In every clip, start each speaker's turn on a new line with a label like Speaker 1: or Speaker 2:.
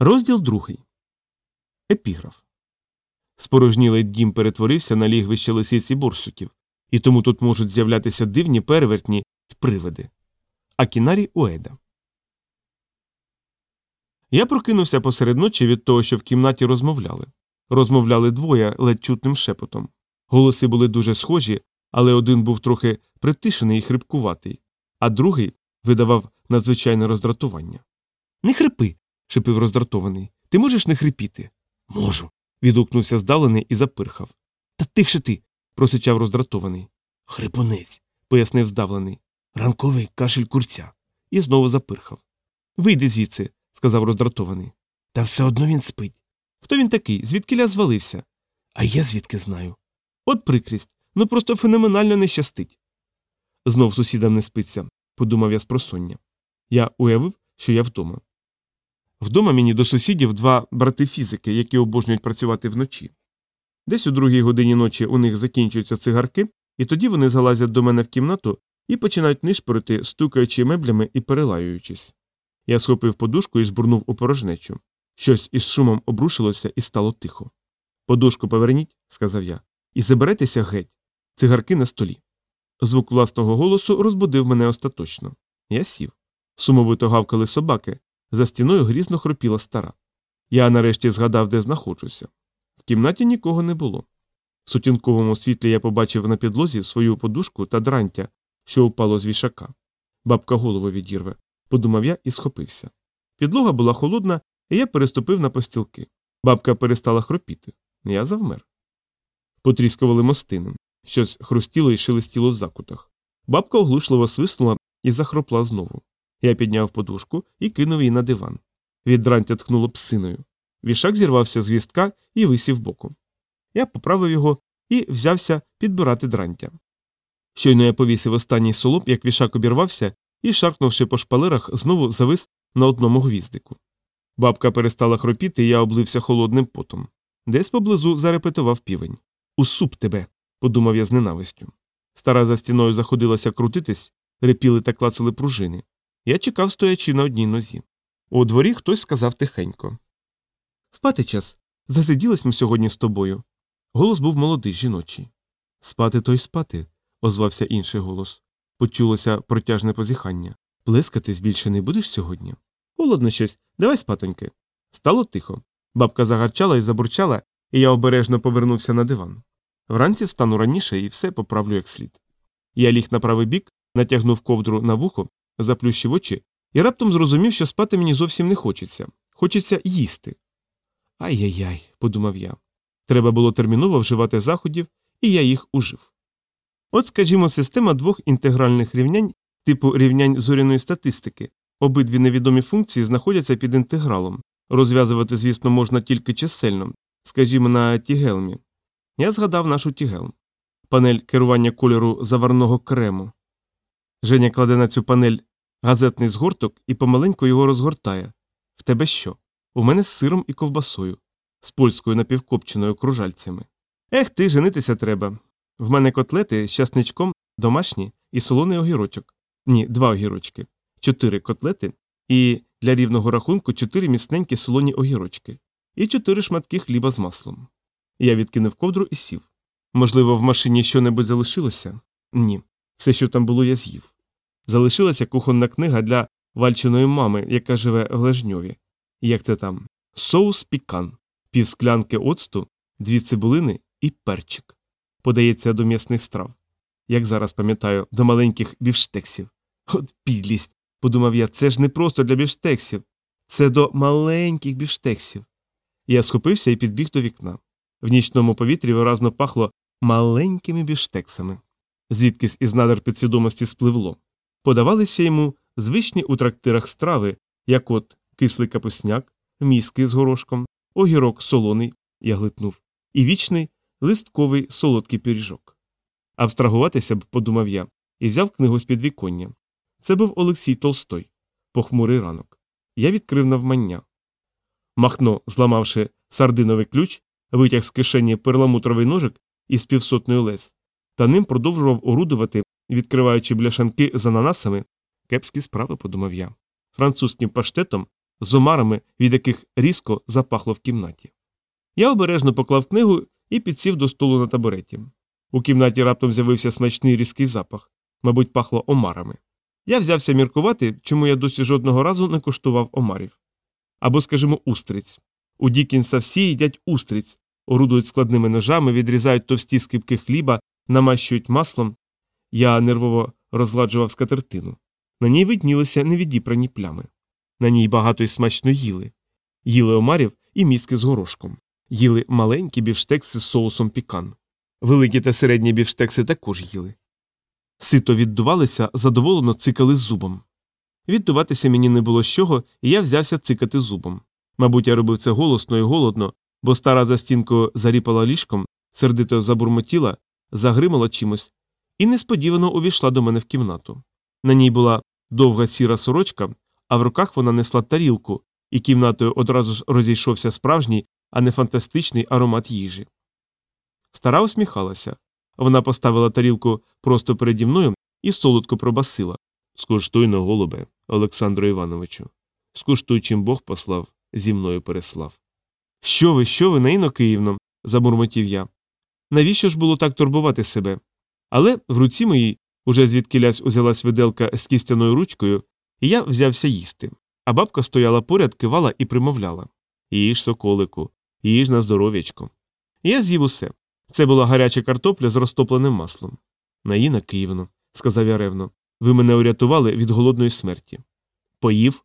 Speaker 1: Розділ другий. Епіграф. Спорожнілий дім перетворився на лігвище лисиць і борсуків, і тому тут можуть з'являтися дивні перевертні й привиди. Акінарі Уеда. Я прокинувся посеред ночі від того, що в кімнаті розмовляли. Розмовляли двоє ледь чутним шепотом. Голоси були дуже схожі, але один був трохи притишений і хрипкуватий, а другий видавав надзвичайне роздратування. Не хрипи. Шипив роздратований. Ти можеш не хрипіти? Можу. відгукнувся здавлений і запирхав. Та тихше ти. просичав роздратований. Хрипунець, пояснив здавлений. Ранковий кашель курця. І знову запирхав. Вийди звідси, сказав роздратований. Та все одно він спить. Хто він такий? Звідки ля звалився? А я звідки знаю. От прикрість, ну просто феноменально не щастить. Знов сусідам не спиться, подумав я з просоння. Я уявив, що я вдома. Вдома мені до сусідів два брати фізики, які обожнюють працювати вночі. Десь у другій годині ночі у них закінчуються цигарки, і тоді вони залазять до мене в кімнату і починають нишпорити, стукаючи меблями і перелаюючись. Я схопив подушку і збурнув у порожнечу. Щось із шумом обрушилося і стало тихо. Подушку поверніть, сказав я, і заберетеся геть. Цигарки на столі. Звук власного голосу розбудив мене остаточно. Я сів. Сумовито гавкали собаки, за стіною грізно хропіла стара. Я нарешті згадав, де знаходжуся. В кімнаті нікого не було. В сутінковому світлі я побачив на підлозі свою подушку та дрантя, що упало з вішака. Бабка голову відірве, подумав я і схопився. Підлога була холодна, і я переступив на постілки. Бабка перестала хропіти. Я завмер. Потріскували мостиним. Щось хрустіло і шелестіло в закутах. Бабка оглушливо свиснула і захропла знову. Я підняв подушку і кинув її на диван. Від дрантя ткнуло псиною. Вішак зірвався з гвістка і висів боком. Я поправив його і взявся підбирати дрантя. Щойно я повісив останній солоп, як вішак обірвався, і, шаркнувши по шпалерах, знову завис на одному гвіздику. Бабка перестала хропіти, і я облився холодним потом. Десь поблизу зарепетував півень. У суп тебе, подумав я з ненавистю. Стара за стіною заходилася крутитись, репіли та клацали пружини. Я чекав, стоячи на одній нозі. У дворі хтось сказав тихенько Спати час. Засиділись ми сьогодні з тобою. Голос був молодий жіночий. Спати то й спати, озвався інший голос. Почулося протяжне позіхання. Плескатись більше не будеш сьогодні? Холодно щось, давай спатоньки. Стало тихо. Бабка загарчала і забурчала, і я обережно повернувся на диван. Вранці встану раніше і все поправлю як слід. Я ліг на правий бік, натягнув ковдру на вухо заплющив очі і раптом зрозумів, що спати мені зовсім не хочеться. Хочеться їсти. Ай-яй-яй, подумав я. Треба було терміново вживати заходів, і я їх ужив. От, скажімо, система двох інтегральних рівнянь, типу рівнянь зоряної статистики. Обидві невідомі функції знаходяться під інтегралом. Розв'язувати, звісно, можна тільки чисельно, скажімо, на тігелмі. Я згадав нашу тігелм. Панель керування кольору заварного крему. Женя кладе на цю панель газетний згорток і помаленьку його розгортає. В тебе що? У мене з сиром і ковбасою, з польською напівкопченою кружальцями. Ех ти, женитися треба. В мене котлети з часничком домашні і солоний огірочок. Ні, два огірочки, чотири котлети і для рівного рахунку чотири міцненькі солоні огірочки, і чотири шматки хліба з маслом. Я відкинув ковдру і сів. Можливо, в машині щонебудь залишилося? Ні. Все, що там було, я з'їв. Залишилася кухонна книга для вальчиної мами, яка живе в Лежньові. Як це там? Соус пікан, півсклянки оцту, дві цибулини і перчик. Подається до м'ясних страв. Як зараз пам'ятаю, до маленьких бівштексів. От підлість, подумав я, це ж не просто для бівштексів, це до маленьких бівштексів. Я схопився і підбіг до вікна. В нічному повітрі виразно пахло маленькими бівштексами звідкись із надр підсвідомості спливло. Подавалися йому звичні у трактирах страви, як от кислий капусняк, мізки з горошком, огірок солоний, я глитнув, і вічний листковий солодкий пиріжок. Абстрагуватися б, подумав я, і взяв книгу з підвіконня. Це був Олексій Толстой, похмурий ранок. Я відкрив навмання. Махно, зламавши сардиновий ключ, витяг з кишені перламутровий ножик із півсотною лес та ним продовжував орудувати, відкриваючи бляшанки з ананасами. Кепські справи, подумав я. Французьким паштетом з омарами, від яких різко запахло в кімнаті. Я обережно поклав книгу і підсів до столу на табуреті. У кімнаті раптом з'явився смачний різкий запах, мабуть, пахло омарами. Я взявся міркувати, чому я досі жодного разу не коштував омарів. Або, скажімо, устриць. У Дікінса всі їдять устриць, орудують складними ножами, відрізають товсті скибки хліба, намащують маслом. Я нервово розгладжував скатертину. На ній виднілися невідіпрані плями. На ній багато й смачно їли. Їли омарів і мізки з горошком. Їли маленькі бівштекси з соусом пікан. Великі та середні бівштекси також їли. Сито віддувалися, задоволено цикали зубом. Віддуватися мені не було з чого, і я взявся цикати зубом. Мабуть, я робив це голосно і голодно, бо стара за стінкою заріпала ліжком, сердито забурмотіла, загримала чимось, і несподівано увійшла до мене в кімнату. На ній була довга сіра сорочка, а в руках вона несла тарілку, і кімнатою одразу ж розійшовся справжній, а не фантастичний аромат їжі. Стара усміхалася. Вона поставила тарілку просто переді мною і солодко пробасила. Скуштуй на голубе, Олександру Івановичу. Скуштуй, чим Бог послав, зі мною переслав. Що ви, що ви, Наїно Київно? забурмотів я. Навіщо ж було так турбувати себе? Але в руці моїй уже звідкилясь узялась виделка з кістяною ручкою, і я взявся їсти. А бабка стояла поряд, кивала і примовляла Їж, соколику, їж на здоров'ячко. Я з'їв усе. Це була гаряча картопля з розтопленим маслом. Наїна Київно, сказав я ревно, ви мене урятували від голодної смерті. Поїв?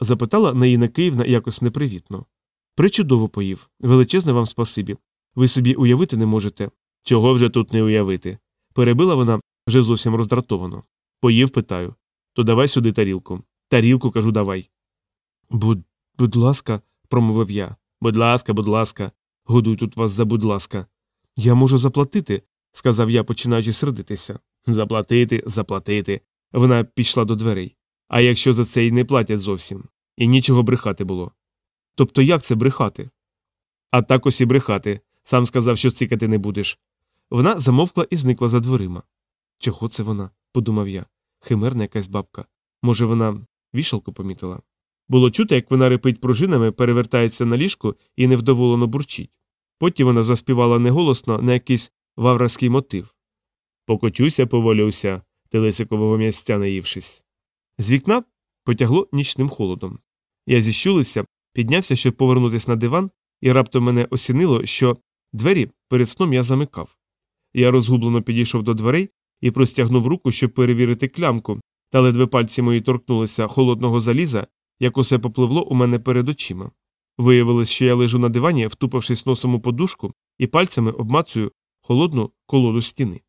Speaker 1: запитала Наїна Київна якось непривітно. Причудово поїв. Величезне вам спасибі. Ви собі уявити не можете. Чого вже тут не уявити? Перебила вона вже зовсім роздратовано. Поїв, питаю. То давай сюди тарілку. Тарілку, кажу, давай. Будь, будь ласка, промовив я. Будь ласка, будь ласка, годуй тут вас за будь ласка. Я можу заплатити, сказав я, починаючи сердитися. Заплатити, заплатити. Вона пішла до дверей. А якщо за це й не платять зовсім, і нічого брехати було. Тобто як це брехати? А так ось і брехати. Сам сказав, що цикати не будеш. Вона замовкла і зникла за дверима. Чого це вона? подумав я. Химерна якась бабка. Може, вона вішалку помітила. Було чути, як вона репить пружинами, перевертається на ліжку і невдоволено бурчить. Потім вона заспівала неголосно на якийсь ваврарський мотив Покочуся, поволюся, телесикового м'ястя наївшись. З вікна потягло нічним холодом. Я зіщулився, піднявся, щоб повернутися на диван, і раптом мене осінило, що двері перед сном я замикав. Я розгублено підійшов до дверей і простягнув руку, щоб перевірити клямку, та ледве пальці мої торкнулися холодного заліза, як усе попливло у мене перед очима. Виявилось, що я лежу на дивані, втупившись носом у подушку, і пальцями обмацую холодну колоду стіни.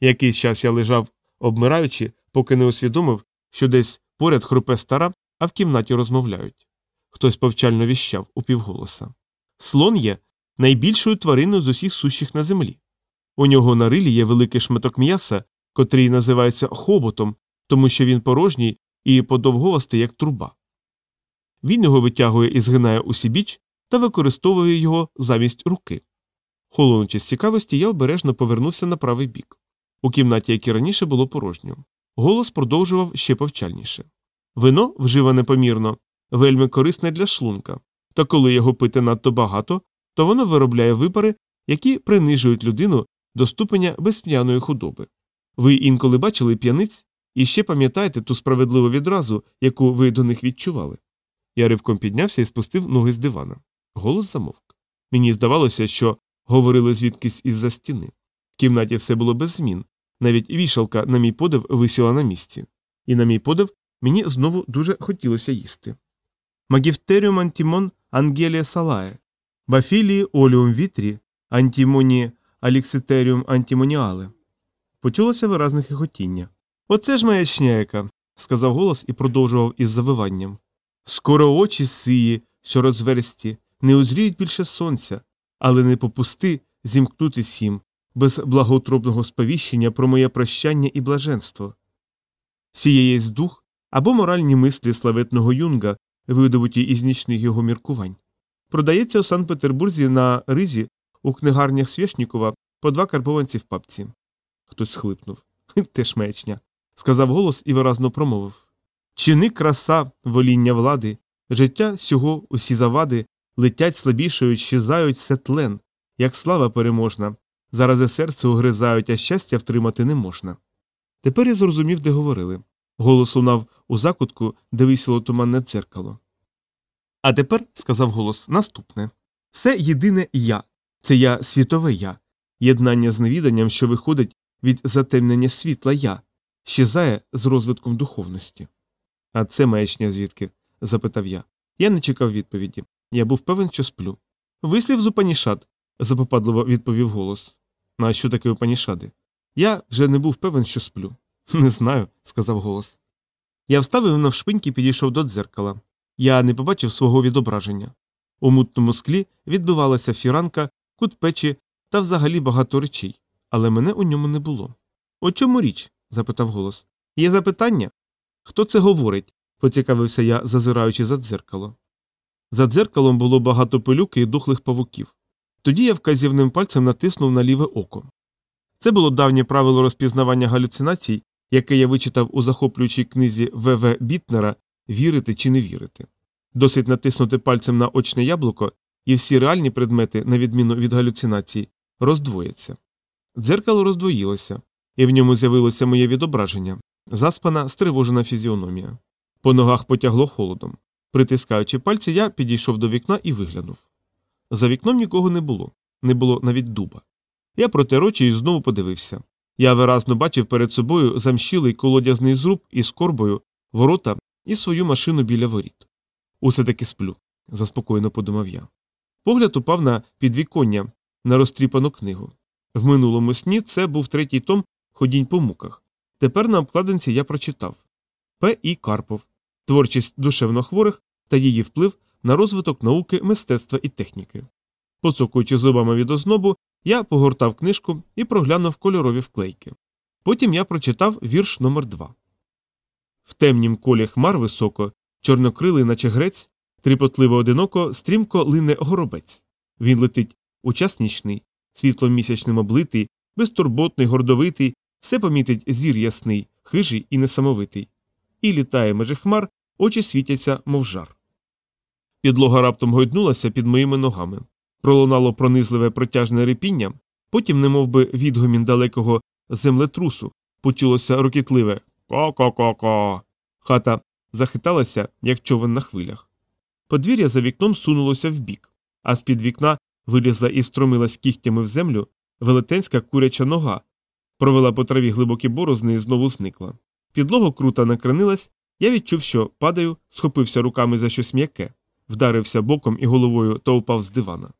Speaker 1: Якийсь час я лежав, обмираючи, поки не усвідомив, що десь поряд хрупе стара, а в кімнаті розмовляють. Хтось повчально віщав упівголоса. Слон є найбільшою твариною з усіх сущих на землі. У нього на рилі є великий шматок м'яса, котрий називається хоботом, тому що він порожній і подовговастий, як труба. Він його витягує і згинає усібіч та використовує його замість руки. Холонучи з цікавості, я обережно повернувся на правий бік. У кімнаті, як і раніше, було порожньо. Голос продовжував ще повчальніше. Вино, вживане помірно, вельми корисне для шлунка, та коли його пити надто багато, то воно виробляє випари, які принижують людину до ступеня безп'яної худоби. Ви інколи бачили п'яниць і ще пам'ятаєте ту справедливу відразу, яку ви до них відчували. Я ривком піднявся і спустив ноги з дивана. Голос замовк. Мені здавалося, що говорили звідкись із за стіни. В кімнаті все було без змін, навіть вішалка, на мій подив, висіла на місці. І на мій подив мені знову дуже хотілося їсти. Магіфтеріум антімон ангелія салає, бафілії оліум вітрі, антімоні алікситеріум антімоніале. Почулося виразне хихотіння. Оце ж маячня яка, сказав голос і продовжував із завиванням. Скоро очі сиї, що розверсті, не узріють більше сонця, але не попусти зімкнути сім, без благоутробного сповіщення про моє прощання і блаженство. Сіє дух або моральні мислі славетного юнга, видобуті із нічних його міркувань. Продається у Санкт Петербурзі та Ризі у книгарнях Свєшнікова по два карбованці в папці. Хтось схлипнув. Теж маячня. Сказав голос і виразно промовив Чини краса воління влади, Життя сього, усі завади, летять слабішають, щезають все тлен, як слава переможна. Зарази серце угризають, а щастя втримати не можна. Тепер я зрозумів, де говорили. Голос лунав у закутку, де висіло туманне дзеркало. А тепер, сказав голос, наступне все єдине я, це я світове я, єднання з невіданням, що виходить від затемнення світла я, щезає з розвитком духовності. А це маячня звідки? запитав я. Я не чекав відповіді. Я був певен, що сплю. Вислів з Упанішад, запопадливо відповів голос. А що таке Упанішади? Я вже не був певен, що сплю. Не знаю, сказав голос. Я вставив навшпиньки і підійшов до дзеркала. Я не побачив свого відображення. У мутному склі відбивалася фіранка, кут печі та взагалі багато речей, але мене у ньому не було. У чому річ? запитав голос. Є запитання? Хто це говорить? поцікавився я, зазираючи за дзеркало. За дзеркалом було багато пилюки і духлих павуків. Тоді я вказівним пальцем натиснув на ліве око. Це було давнє правило розпізнавання галюцинацій, яке я вичитав у захоплюючій книзі В.В. Бітнера Вірити чи не вірити. Досить натиснути пальцем на очне яблуко, і всі реальні предмети, на відміну від галюцинацій, роздвояться. Дзеркало роздвоїлося, і в ньому з'явилося моє відображення заспана, стривожена фізіономія. По ногах потягло холодом. Притискаючи пальці, я підійшов до вікна і виглянув. За вікном нікого не було, не було навіть дуба. Я протер очі і знову подивився. Я виразно бачив перед собою замщілий колодязний зруб із корбою, ворота і свою машину біля воріт. Усе таки сплю, заспокоєно подумав я. Погляд упав на підвіконня, на розтріпану книгу. В минулому сні це був третій том ходінь по муках. Тепер на обкладинці я прочитав П. І. Карпов Творчість душевнохворих та її вплив на розвиток науки, мистецтва і техніки. Поцокуючи зубами від ознобу, я погортав книжку і проглянув кольорові вклейки. Потім я прочитав вірш номер 2 В темнім колі хмар високо, чорнокрилий, наче грець, тріпотливо одиноко, стрімко лине горобець. Він летить у час нічний, світлом місячним облитий, безтурботний, гордовитий, все помітить зір ясний, хижий і несамовитий. І літає межи хмар, очі світяться, мов жар. Підлога раптом гойднулася під моїми ногами. Пролунало пронизливе протяжне репіння, потім, немов би відгомін далекого землетрусу, почулося рокітливе ко-ко-ко-ко. Хата захиталася, як човен на хвилях. Подвір'я за вікном сунулося вбік, а з під вікна вилізла і стромилась кігтями в землю велетенська куряча нога, провела по траві глибокі борозни і знову зникла. Підлога круто накренилась, я відчув, що падаю, схопився руками за щось м'яке, вдарився боком і головою та упав з дивана.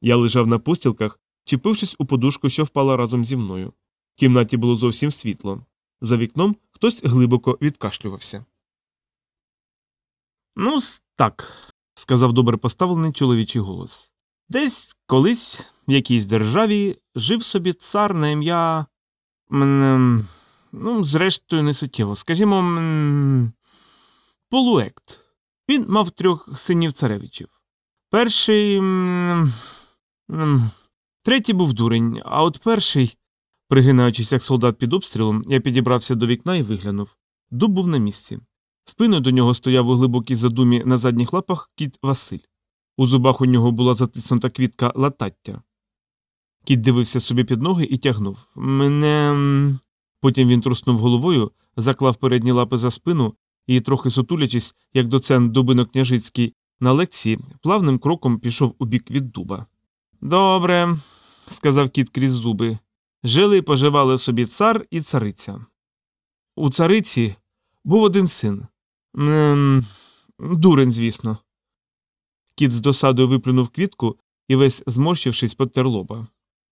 Speaker 1: Я лежав на постілках, чіпившись у подушку, що впала разом зі мною. В кімнаті було зовсім світло. За вікном хтось глибоко відкашлювався. Ну, так, сказав добре поставлений чоловічий голос. Десь колись в якійсь державі жив собі цар на ім'я. Ну, зрештою, не суттєво. Скажімо, полуект. Він мав трьох синів царевичів. Перший. Третій був дурень, а от перший, пригинаючись як солдат під обстрілом, я підібрався до вікна і виглянув. Дуб був на місці. Спиною до нього стояв у глибокій задумі на задніх лапах кіт Василь. У зубах у нього була затиснута квітка латаття. Кіт дивився собі під ноги і тягнув. Мене. Потім він труснув головою, заклав передні лапи за спину і, трохи сутулячись, як доцент Дубинок Княжицький на лекції, плавним кроком пішов у бік від дуба. Добре, сказав кіт крізь зуби. Жили і поживали собі цар і цариця. У цариці був один син. Дурень, звісно. Кіт з досадою виплюнув квітку і весь зморщившись, потер лоба.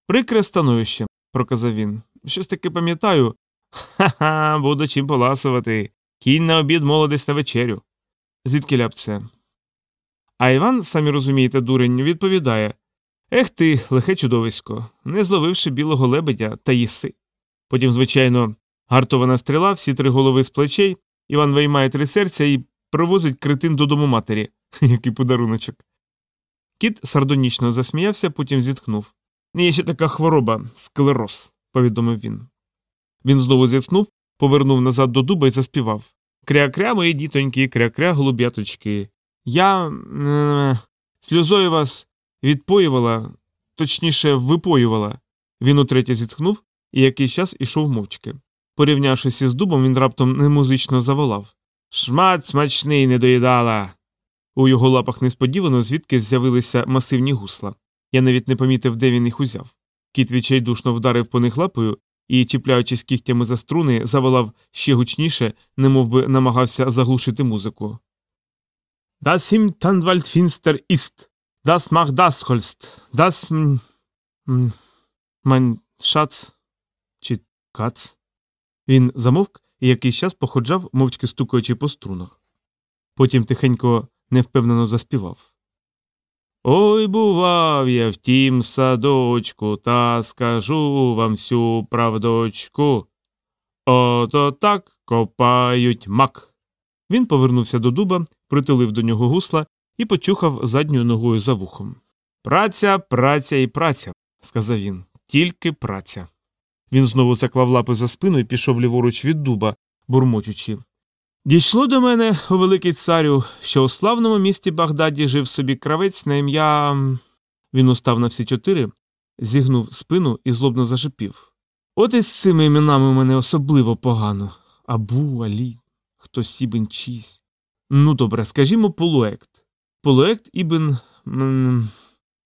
Speaker 1: Прикре становище, проказав він. Щось таки пам'ятаю. Ха ха, буду чим поласувати. Кінь на обід молодець на вечерю. Звідки ляп? А Іван, самі розумієте, дурень, відповідає Ех ти, лихе чудовисько, не зловивши білого лебедя та їси. Потім, звичайно, гартована стріла, всі три голови з плечей, Іван виймає три серця і привозить критин додому матері. Який подаруночок. Кіт сардонічно засміявся, потім зітхнув. Є ще така хвороба склероз, повідомив він. Він знову зітхнув, повернув назад до дуба і заспівав Кря-кря, мої дітоньки, кря-кря, голуб'яточки. Я е, сльозою вас відпоювала, точніше, випоювала. Він утретє зітхнув і якийсь час ішов мовчки. Порівнявшись із дубом, він раптом немузично заволав Шмат смачний не доїдала. У його лапах несподівано звідки з'явилися масивні гусла. Я навіть не помітив, де він їх узяв. Кіт відчайдушно вдарив по них лапою і, чіпляючись кігтями за струни, заволав ще гучніше, немов би намагався заглушити музику. Das im Tanwald finster das macht das Holst, das mein Schatz чи кац. Він замовк і якийсь час походжав, мовчки стукаючи по струнах. Потім тихенько невпевнено заспівав. Ой, бував я в тім садочку, та скажу вам всю правдочку. Ото так копають мак. Він повернувся до дуба, притулив до нього гусла і почухав задньою ногою за вухом. Праця, праця і праця, сказав він, тільки праця. Він знову заклав лапи за спину і пішов ліворуч від дуба, бурмочучи. Дійшло до мене, о великий царю, що у славному місті Багдаді жив собі кравець на ім'я. Він устав на всі чотири, зігнув спину і злобно зашипів. От із цими іменами мене особливо погано. Абу, Алі, хтось ібн чийсь. Ну, добре, скажімо, полуект. Полуект ібн. м,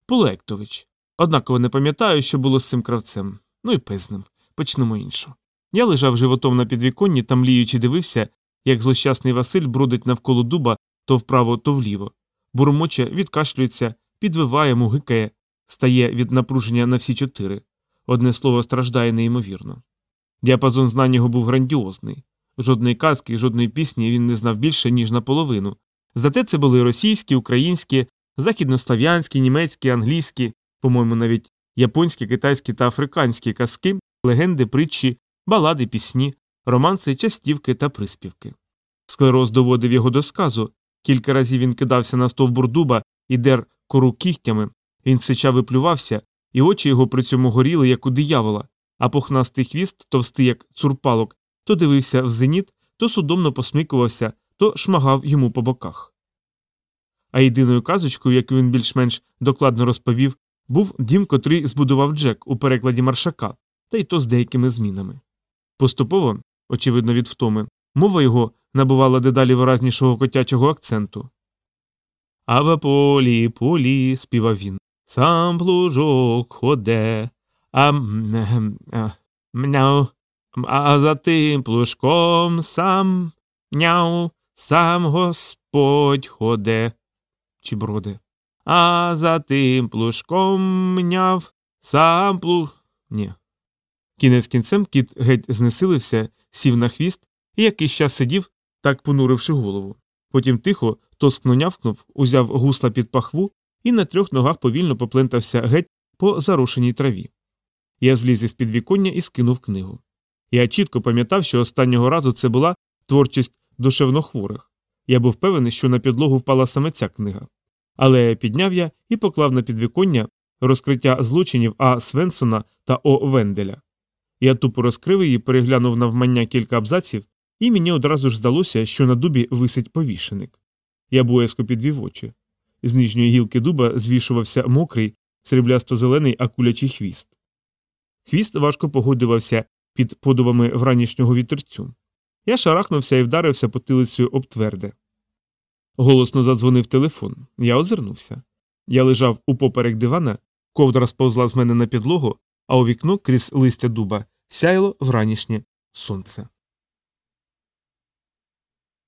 Speaker 1: Полуектович. Однаково не пам'ятаю, що було з цим кравцем. Ну і пизнем. Почнемо іншу. Я лежав животом на підвіконні та мліючи дивився, як злощасний Василь бродить навколо дуба то вправо, то вліво. Бурмоче відкашлюється, підвиває, мугикає, стає від напруження на всі чотири. Одне слово страждає неймовірно. Діапазон знань його був грандіозний. Жодної казки, жодної пісні він не знав більше, ніж наполовину. Зате це були російські, українські, західнослав'янські, німецькі, англійські, по-моєму, навіть японські, китайські та африканські казки, легенди, притчі, балади, пісні, романси, частівки та приспівки. Склероз доводив його до сказу. Кілька разів він кидався на стовбур дуба і дер кору кігтями, він сича виплювався, і очі його при цьому горіли, як у диявола, а пухнастий хвіст, товстий, як цурпалок, то дивився в зеніт, то судомно посмикувався, то шмагав йому по боках. А єдиною казочкою, яку він більш-менш докладно розповів, був дім, котрий збудував Джек у перекладі маршака, та й то з деякими змінами. Поступово, очевидно, від втоми, мова його набувала дедалі виразнішого котячого акценту. А в полі, полі, співав він. Сам плужок ходе, а мняу, а за тим плужком сам няу, сам Господь ходе. Чи броде. А за тим плужком мняв, сам плу. Ні. Кінець кінцем кіт геть знесилився, сів на хвіст і якийсь час сидів, так понуривши голову. Потім тихо, тоскно нявкнув, узяв гусла під пахву і на трьох ногах повільно поплентався геть по зарушеній траві. Я зліз із підвіконня і скинув книгу. Я чітко пам'ятав, що останнього разу це була творчість душевнохворих. Я був певний, що на підлогу впала саме ця книга. Але підняв я і поклав на підвіконня розкриття злочинів А. Свенсона та О. Венделя. Я тупо розкрив її, переглянув навмання кілька абзаців, і мені одразу ж здалося, що на дубі висить повішеник. Я боязко підвів очі. З нижньої гілки дуба звішувався мокрий, сріблясто-зелений акулячий хвіст. Хвіст важко погодивався під подувами вранішнього вітерцю. Я шарахнувся і вдарився потилицею об тверде. Голосно задзвонив телефон. Я озирнувся. Я лежав упоперек дивана, ковдра сповзла з мене на підлогу, а у вікно крізь листя дуба сяяло вранішнє сонце.